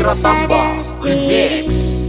Indra Tambah Remix.